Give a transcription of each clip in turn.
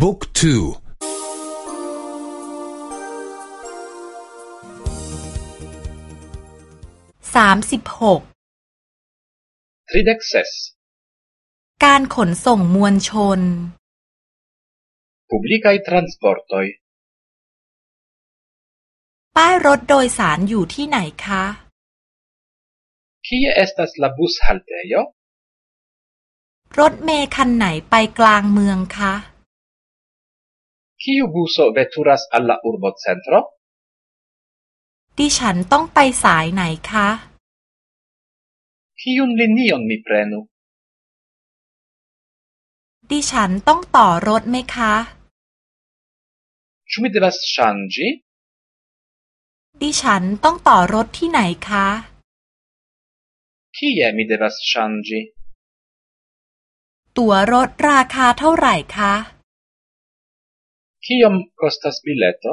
บุ๊กทูสามสิบหกทริเด็กเซสการขนส่งมวลชน publicaj transportoj ป้ายรถโดยสารอยู่ที่ไหนคะ Kie estas la bushaltejo รถเมล์คันไหนไปกลางเมืองคะ Kiu buso veturas al la urbocentro ดิฉันต้องไปสายไหนคะ Kiun linion mi prenu ดิฉันต้องต่อรถไหมคะ Ĉu mi devas ŝanĝi ดิฉันต้องต่อรถที่ไหนคะ Kie mi devas ŝanĝi ตั๋วรถราคาเท่าไหร่คะ Kiom kostas bileto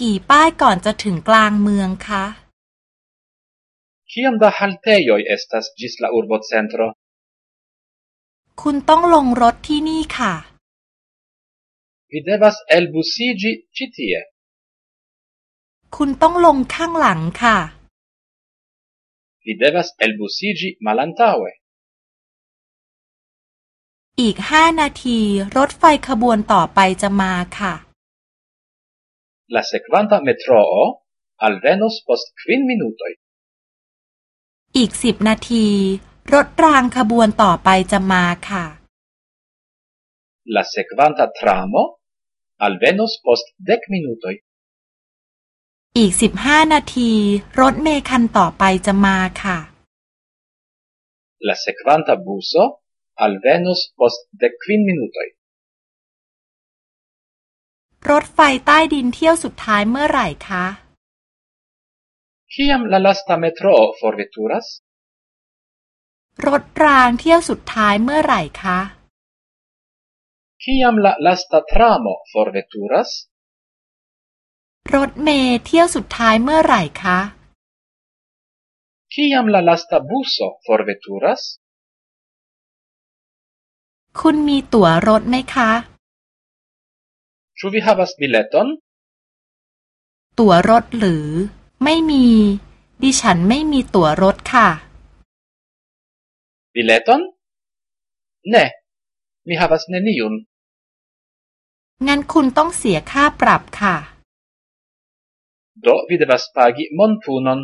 กี่ป้ายก่อนจะถึงกลางเมืองคะ Kiom da haltejoj estas ĝis la urbocentro คุณต้องลงรถที่นี่ค่ะ Vi devas elbusiĝi ĉi tie คุณต้องลงข้างหลังค่ะ Vi devas elbusiĝi malantaŭe อีกห้านาทีรถไฟขบวนต่อไปจะมาค่ะ La sekvanta metroo alvenos post kvin minutoj อีกสิบนาที รถรางขบวนต่อไปจะมาค่ะ La sekvanta tramo alvenos post dek minutoj อีกสิบห้านาที รถเมล์คันต่อไปจะมาค่ะ La sekvanta buso alvenos post dek kvin minutoj รถไฟใต้ดินเที่ยวสุดท้ายเมื่อไหร่คะ Kiam la lasta metroo forveturas รถรางเที่ยวสุดท้ายเมื่อไหร่คะ Kiam la lasta tramo forveturas รถเมล์เที่ยวสุดท้ายเมื่อไหร่คะ Kiam la lasta buso forveturas คุณมีตั๋วรถไหมคะ Ĉu vi havas bileton ตั๋วรถหรือ ไม่มี ดิฉันไม่มีตั๋วรถค่ะ Bileton Ne mi havas neniun งั้นคุณต้องเสียค่าปรับค่ะ Do vi devas pagi monpunon